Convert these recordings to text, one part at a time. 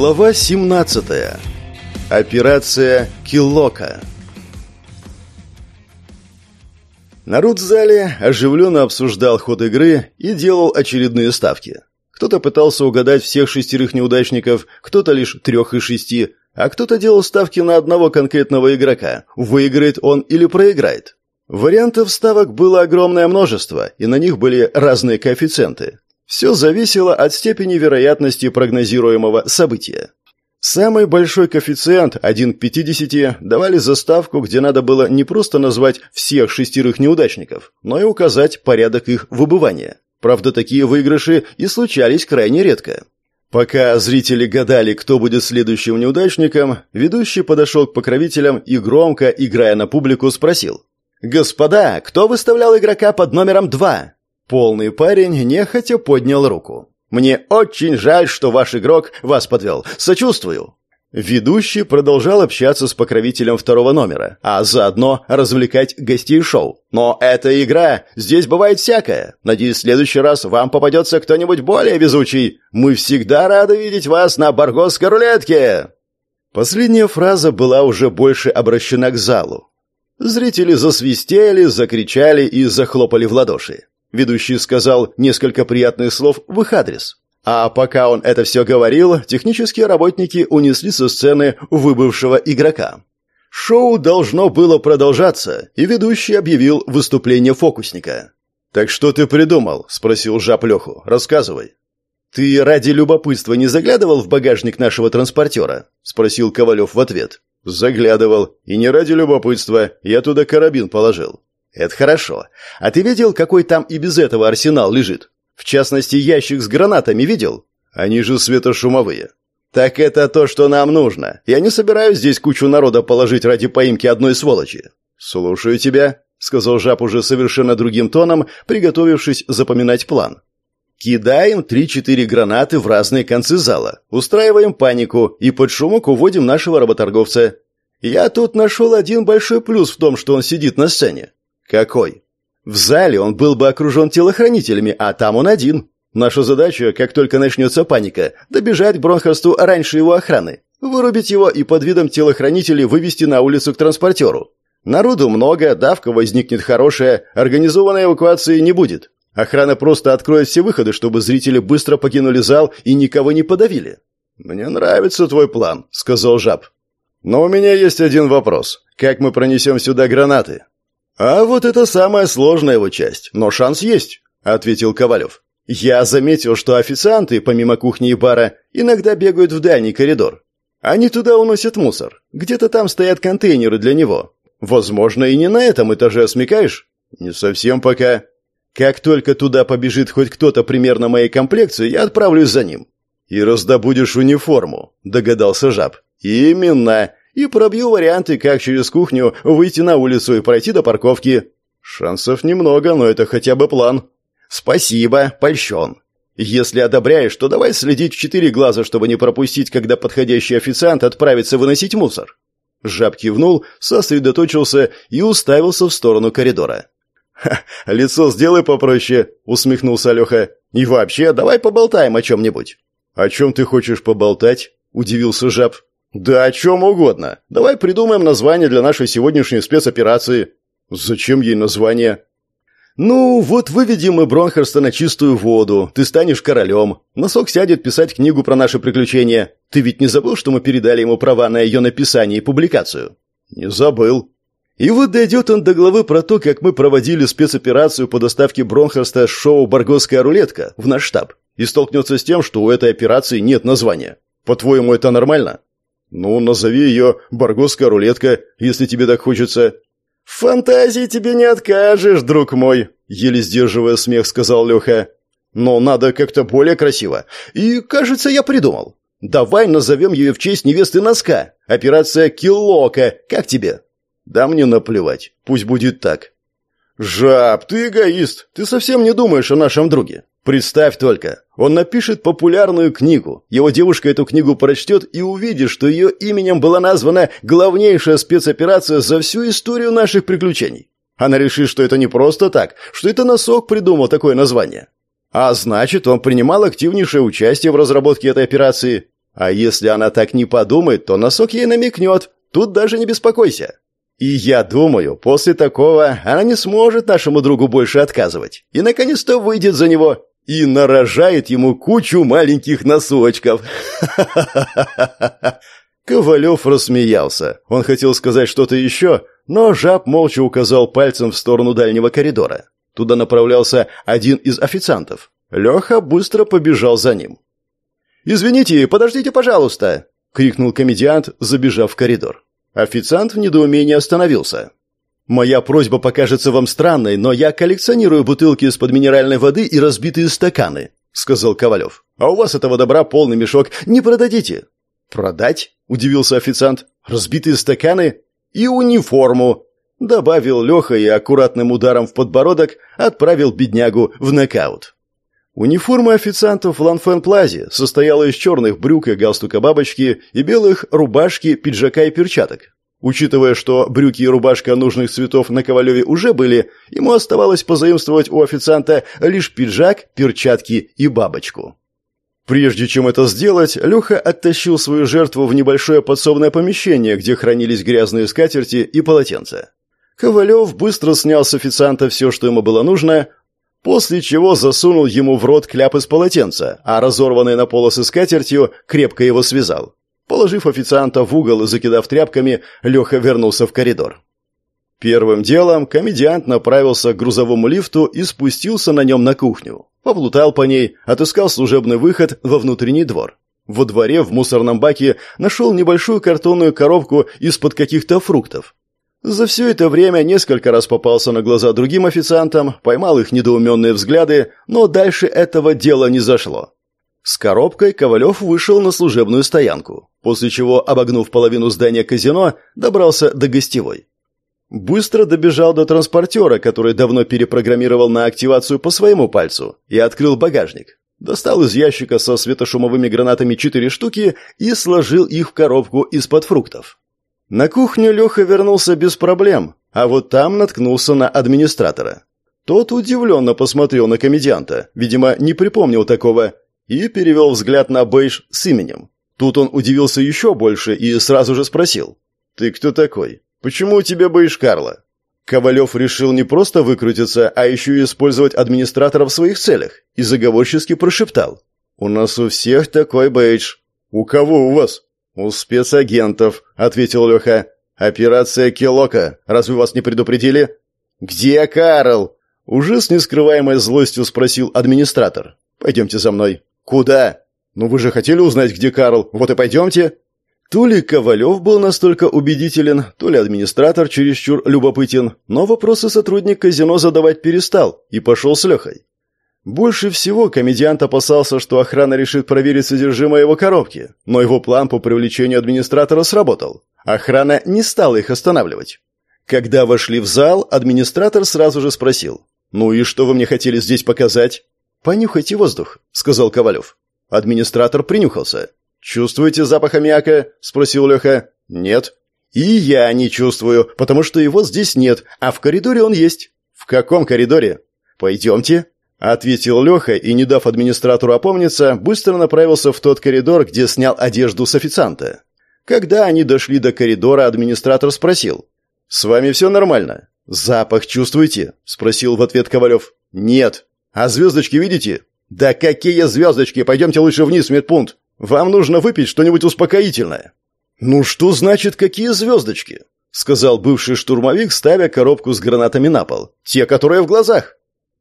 Глава 17. Операция Килока. Народ в зале оживленно обсуждал ход игры и делал очередные ставки. Кто-то пытался угадать всех шестерых неудачников, кто-то лишь трех из шести, а кто-то делал ставки на одного конкретного игрока, выиграет он или проиграет. Вариантов ставок было огромное множество, и на них были разные коэффициенты. Все зависело от степени вероятности прогнозируемого события. Самый большой коэффициент, 1 к 50, давали заставку, где надо было не просто назвать всех шестерых неудачников, но и указать порядок их выбывания. Правда, такие выигрыши и случались крайне редко. Пока зрители гадали, кто будет следующим неудачником, ведущий подошел к покровителям и громко, играя на публику, спросил. «Господа, кто выставлял игрока под номером два?» Полный парень нехотя поднял руку. «Мне очень жаль, что ваш игрок вас подвел. Сочувствую». Ведущий продолжал общаться с покровителем второго номера, а заодно развлекать гостей шоу. «Но это игра, здесь бывает всякое. Надеюсь, в следующий раз вам попадется кто-нибудь более везучий. Мы всегда рады видеть вас на баргосской рулетке!» Последняя фраза была уже больше обращена к залу. Зрители засвистели, закричали и захлопали в ладоши. Ведущий сказал несколько приятных слов в их адрес. А пока он это все говорил, технические работники унесли со сцены выбывшего игрока. Шоу должно было продолжаться, и ведущий объявил выступление фокусника. «Так что ты придумал?» – спросил жаб Леху. «Рассказывай». «Ты ради любопытства не заглядывал в багажник нашего транспортера?» – спросил Ковалев в ответ. «Заглядывал. И не ради любопытства. Я туда карабин положил. «Это хорошо. А ты видел, какой там и без этого арсенал лежит? В частности, ящик с гранатами видел? Они же светошумовые». «Так это то, что нам нужно. Я не собираюсь здесь кучу народа положить ради поимки одной сволочи». «Слушаю тебя», — сказал жаб уже совершенно другим тоном, приготовившись запоминать план. «Кидаем три-четыре гранаты в разные концы зала, устраиваем панику и под шумок уводим нашего работорговца. Я тут нашел один большой плюс в том, что он сидит на сцене. «Какой?» «В зале он был бы окружен телохранителями, а там он один. Наша задача, как только начнется паника, добежать к Бронхорсту раньше его охраны, вырубить его и под видом телохранителей вывести на улицу к транспортеру. Народу много, давка возникнет хорошая, организованной эвакуации не будет. Охрана просто откроет все выходы, чтобы зрители быстро покинули зал и никого не подавили». «Мне нравится твой план», — сказал Жаб. «Но у меня есть один вопрос. Как мы пронесем сюда гранаты?» «А вот это самая сложная его часть, но шанс есть», — ответил Ковалев. «Я заметил, что официанты, помимо кухни и бара, иногда бегают в дальний коридор. Они туда уносят мусор. Где-то там стоят контейнеры для него. Возможно, и не на этом этаже, смекаешь?» «Не совсем пока. Как только туда побежит хоть кто-то примерно моей комплекции, я отправлюсь за ним». «И раздобудешь униформу», — догадался жаб. «Именно и пробью варианты, как через кухню выйти на улицу и пройти до парковки. Шансов немного, но это хотя бы план. Спасибо, польщен. Если одобряешь, то давай следить в четыре глаза, чтобы не пропустить, когда подходящий официант отправится выносить мусор. Жаб кивнул, сосредоточился и уставился в сторону коридора. «Ха, лицо сделай попроще», — усмехнулся Леха. «И вообще, давай поболтаем о чем-нибудь». «О чем ты хочешь поболтать?» — удивился Жаб. «Да о чем угодно. Давай придумаем название для нашей сегодняшней спецоперации». «Зачем ей название?» «Ну, вот выведем мы Бронхерста на чистую воду. Ты станешь королем. Носок сядет писать книгу про наши приключения. Ты ведь не забыл, что мы передали ему права на ее написание и публикацию?» «Не забыл». И вот дойдет он до главы про то, как мы проводили спецоперацию по доставке Бронхерста с шоу «Баргосская рулетка» в наш штаб. И столкнется с тем, что у этой операции нет названия. По-твоему, это нормально?» «Ну, назови ее «Баргосская рулетка», если тебе так хочется». «В фантазии тебе не откажешь, друг мой», — еле сдерживая смех, сказал Леха. «Но надо как-то более красиво. И, кажется, я придумал. Давай назовем ее в честь невесты Носка. Операция Килока. Как тебе?» «Да мне наплевать. Пусть будет так». «Жаб, ты эгоист. Ты совсем не думаешь о нашем друге. Представь только, он напишет популярную книгу, его девушка эту книгу прочтет и увидит, что ее именем была названа главнейшая спецоперация за всю историю наших приключений. Она решит, что это не просто так, что это носок придумал такое название. А значит, он принимал активнейшее участие в разработке этой операции. А если она так не подумает, то носок ей намекнет. Тут даже не беспокойся. И я думаю, после такого она не сможет нашему другу больше отказывать. И наконец-то выйдет за него и нарожает ему кучу маленьких носочков. Ковалев рассмеялся. Он хотел сказать что-то еще, но жаб молча указал пальцем в сторону дальнего коридора. Туда направлялся один из официантов. Леха быстро побежал за ним. «Извините, подождите, пожалуйста!» — крикнул комедиант, забежав в коридор. Официант в недоумении остановился. «Моя просьба покажется вам странной, но я коллекционирую бутылки из-под минеральной воды и разбитые стаканы», — сказал Ковалев. «А у вас этого добра полный мешок. Не продадите». «Продать?» — удивился официант. «Разбитые стаканы и униформу», — добавил Леха и аккуратным ударом в подбородок отправил беднягу в нокаут. Униформа официантов в Ланфен-Плазе состояла из черных брюк и галстука бабочки и белых рубашки, пиджака и перчаток. Учитывая, что брюки и рубашка нужных цветов на Ковалеве уже были, ему оставалось позаимствовать у официанта лишь пиджак, перчатки и бабочку. Прежде чем это сделать, Леха оттащил свою жертву в небольшое подсобное помещение, где хранились грязные скатерти и полотенца. Ковалев быстро снял с официанта все, что ему было нужно, после чего засунул ему в рот кляп из полотенца, а разорванный на полосы скатертью крепко его связал. Положив официанта в угол и закидав тряпками, Леха вернулся в коридор. Первым делом комедиант направился к грузовому лифту и спустился на нем на кухню. Поплутал по ней, отыскал служебный выход во внутренний двор. Во дворе в мусорном баке нашел небольшую картонную коробку из-под каких-то фруктов. За все это время несколько раз попался на глаза другим официантам, поймал их недоуменные взгляды, но дальше этого дела не зашло. С коробкой Ковалев вышел на служебную стоянку, после чего, обогнув половину здания казино, добрался до гостевой. Быстро добежал до транспортера, который давно перепрограммировал на активацию по своему пальцу, и открыл багажник. Достал из ящика со светошумовыми гранатами четыре штуки и сложил их в коробку из-под фруктов. На кухню Леха вернулся без проблем, а вот там наткнулся на администратора. Тот удивленно посмотрел на комедианта, видимо, не припомнил такого, и перевел взгляд на бейдж с именем. Тут он удивился еще больше и сразу же спросил. «Ты кто такой? Почему у тебя бейдж Карла?» Ковалев решил не просто выкрутиться, а еще и использовать администратора в своих целях, и заговорчески прошептал. «У нас у всех такой бейдж». «У кого у вас?» «У спецагентов», — ответил Леха. «Операция Келока. Разве вас не предупредили?» «Где Карл?» Уже с нескрываемой злостью спросил администратор. «Пойдемте за мной». «Куда?» «Ну вы же хотели узнать, где Карл. Вот и пойдемте». То ли Ковалев был настолько убедителен, то ли администратор чересчур любопытен, но вопросы сотрудник казино задавать перестал и пошел с Лехой. Больше всего комедиант опасался, что охрана решит проверить содержимое его коробки, но его план по привлечению администратора сработал. Охрана не стала их останавливать. Когда вошли в зал, администратор сразу же спросил. «Ну и что вы мне хотели здесь показать?» «Понюхайте воздух», — сказал Ковалев. Администратор принюхался. «Чувствуете запах аммиака?» — спросил Леха. «Нет». «И я не чувствую, потому что его здесь нет, а в коридоре он есть». «В каком коридоре?» «Пойдемте», Ответил Леха и, не дав администратору опомниться, быстро направился в тот коридор, где снял одежду с официанта. Когда они дошли до коридора, администратор спросил. «С вами все нормально?» «Запах чувствуете?» – спросил в ответ Ковалев. «Нет». «А звездочки видите?» «Да какие звездочки? Пойдемте лучше вниз в медпункт. Вам нужно выпить что-нибудь успокоительное». «Ну что значит, какие звездочки?» – сказал бывший штурмовик, ставя коробку с гранатами на пол. «Те, которые в глазах».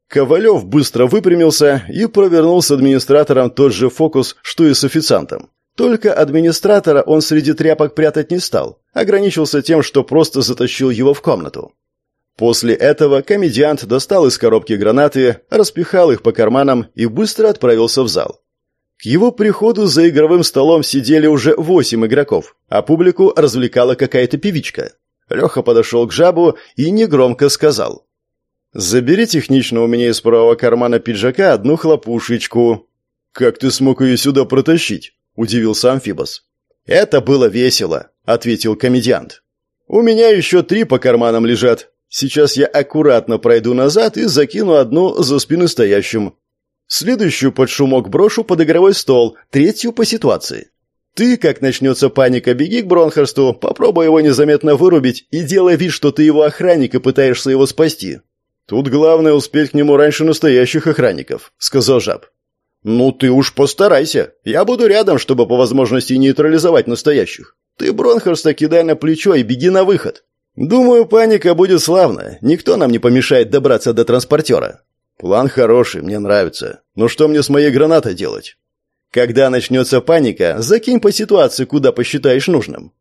Ковалев быстро выпрямился и провернул с администратором тот же фокус, что и с официантом. Только администратора он среди тряпок прятать не стал, ограничился тем, что просто затащил его в комнату. После этого комедиант достал из коробки гранаты, распихал их по карманам и быстро отправился в зал. К его приходу за игровым столом сидели уже восемь игроков, а публику развлекала какая-то певичка. Леха подошел к жабу и негромко сказал «Забери технично у меня из правого кармана пиджака одну хлопушечку». «Как ты смог ее сюда протащить?» – удивился Амфибос. «Это было весело», – ответил комедиант. «У меня еще три по карманам лежат. Сейчас я аккуратно пройду назад и закину одну за спину стоящим. Следующую под шумок брошу под игровой стол, третью по ситуации. Ты, как начнется паника, беги к Бронхерсту, попробуй его незаметно вырубить и делай вид, что ты его охранник и пытаешься его спасти. Тут главное успеть к нему раньше настоящих охранников, сказал жаб. Ну ты уж постарайся. Я буду рядом, чтобы по возможности нейтрализовать настоящих. Ты Бронхерста кидай на плечо и беги на выход. Думаю, паника будет славная. Никто нам не помешает добраться до транспортера. План хороший, мне нравится. Но что мне с моей гранатой делать? Когда начнется паника, закинь по ситуации, куда посчитаешь нужным.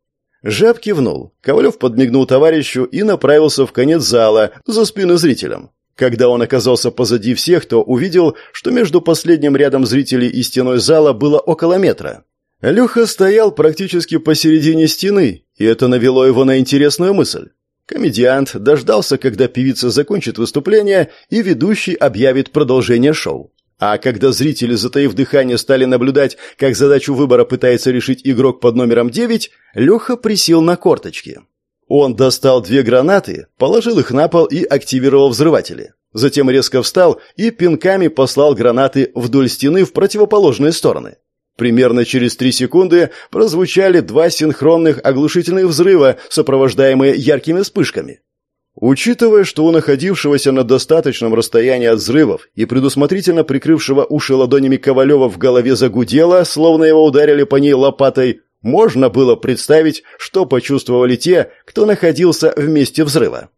Жаб кивнул. Ковалев подмигнул товарищу и направился в конец зала, за спину зрителям. Когда он оказался позади всех, то увидел, что между последним рядом зрителей и стеной зала было около метра. Люха стоял практически посередине стены, и это навело его на интересную мысль. Комедиант дождался, когда певица закончит выступление, и ведущий объявит продолжение шоу. А когда зрители, затаив дыхание, стали наблюдать, как задачу выбора пытается решить игрок под номером 9, Леха присел на корточки. Он достал две гранаты, положил их на пол и активировал взрыватели. Затем резко встал и пинками послал гранаты вдоль стены в противоположные стороны. Примерно через три секунды прозвучали два синхронных оглушительных взрыва, сопровождаемые яркими вспышками. Учитывая, что у находившегося на достаточном расстоянии от взрывов и предусмотрительно прикрывшего уши ладонями Ковалева в голове загудело, словно его ударили по ней лопатой, можно было представить, что почувствовали те, кто находился в месте взрыва.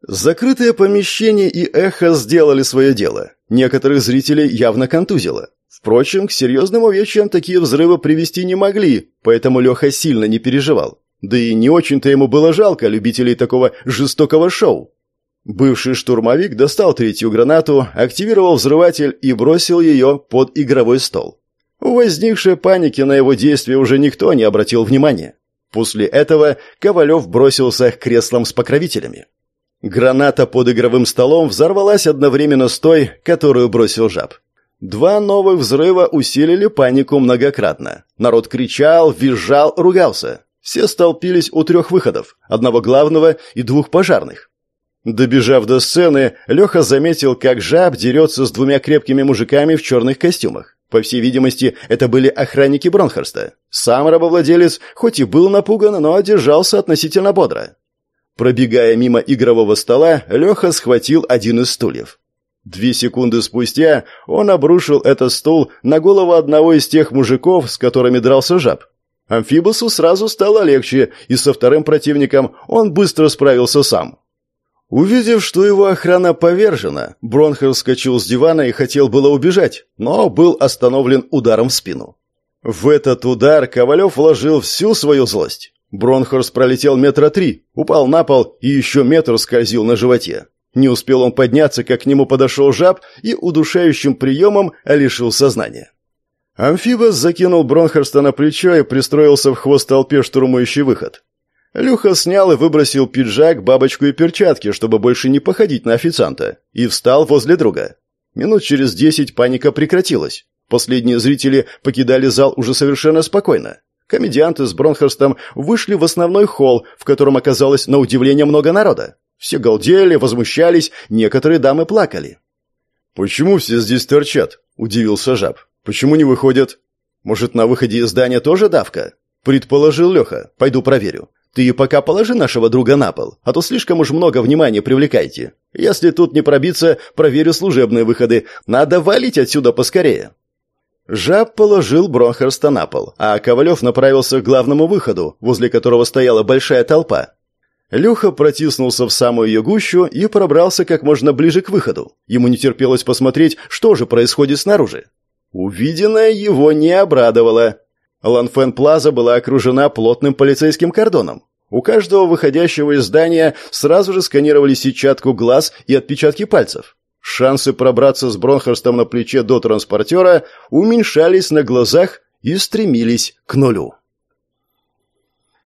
Закрытое помещение и эхо сделали свое дело. Некоторых зрителей явно контузило. Впрочем, к серьезным увечьям такие взрывы привести не могли, поэтому Леха сильно не переживал. Да и не очень-то ему было жалко любителей такого жестокого шоу. Бывший штурмовик достал третью гранату, активировал взрыватель и бросил ее под игровой стол. В возникшей панике на его действия уже никто не обратил внимания. После этого Ковалев бросился к креслам с покровителями. Граната под игровым столом взорвалась одновременно с той, которую бросил жаб. Два новых взрыва усилили панику многократно. Народ кричал, визжал, ругался. Все столпились у трех выходов, одного главного и двух пожарных. Добежав до сцены, Леха заметил, как жаб дерется с двумя крепкими мужиками в черных костюмах. По всей видимости, это были охранники Бронхерста. Сам рабовладелец, хоть и был напуган, но держался относительно бодро. Пробегая мимо игрового стола, Леха схватил один из стульев. Две секунды спустя он обрушил этот стул на голову одного из тех мужиков, с которыми дрался жаб. Амфибосу сразу стало легче, и со вторым противником он быстро справился сам. Увидев, что его охрана повержена, Бронхер вскочил с дивана и хотел было убежать, но был остановлен ударом в спину. В этот удар Ковалев вложил всю свою злость. Бронхорс пролетел метра три, упал на пол и еще метр скользил на животе. Не успел он подняться, как к нему подошел жаб и удушающим приемом лишил сознания. Амфибос закинул Бронхерста на плечо и пристроился в хвост толпе, штурмующий выход. Люха снял и выбросил пиджак, бабочку и перчатки, чтобы больше не походить на официанта, и встал возле друга. Минут через десять паника прекратилась. Последние зрители покидали зал уже совершенно спокойно. Комедианты с Бронхерстом вышли в основной холл, в котором оказалось на удивление много народа. Все галдели, возмущались, некоторые дамы плакали. «Почему все здесь торчат?» – удивился жаб. «Почему не выходят?» «Может, на выходе из здания тоже давка?» Предположил Леха. «Пойду проверю. Ты пока положи нашего друга на пол, а то слишком уж много внимания привлекайте. Если тут не пробиться, проверю служебные выходы. Надо валить отсюда поскорее». Жаб положил Бронхерста на пол, а Ковалев направился к главному выходу, возле которого стояла большая толпа. Люха протиснулся в самую ее гущу и пробрался как можно ближе к выходу. Ему не терпелось посмотреть, что же происходит снаружи. Увиденное его не обрадовало. Ланфен Плаза была окружена плотным полицейским кордоном. У каждого выходящего из здания сразу же сканировали сетчатку глаз и отпечатки пальцев. Шансы пробраться с Бронхерстом на плече до транспортера уменьшались на глазах и стремились к нулю.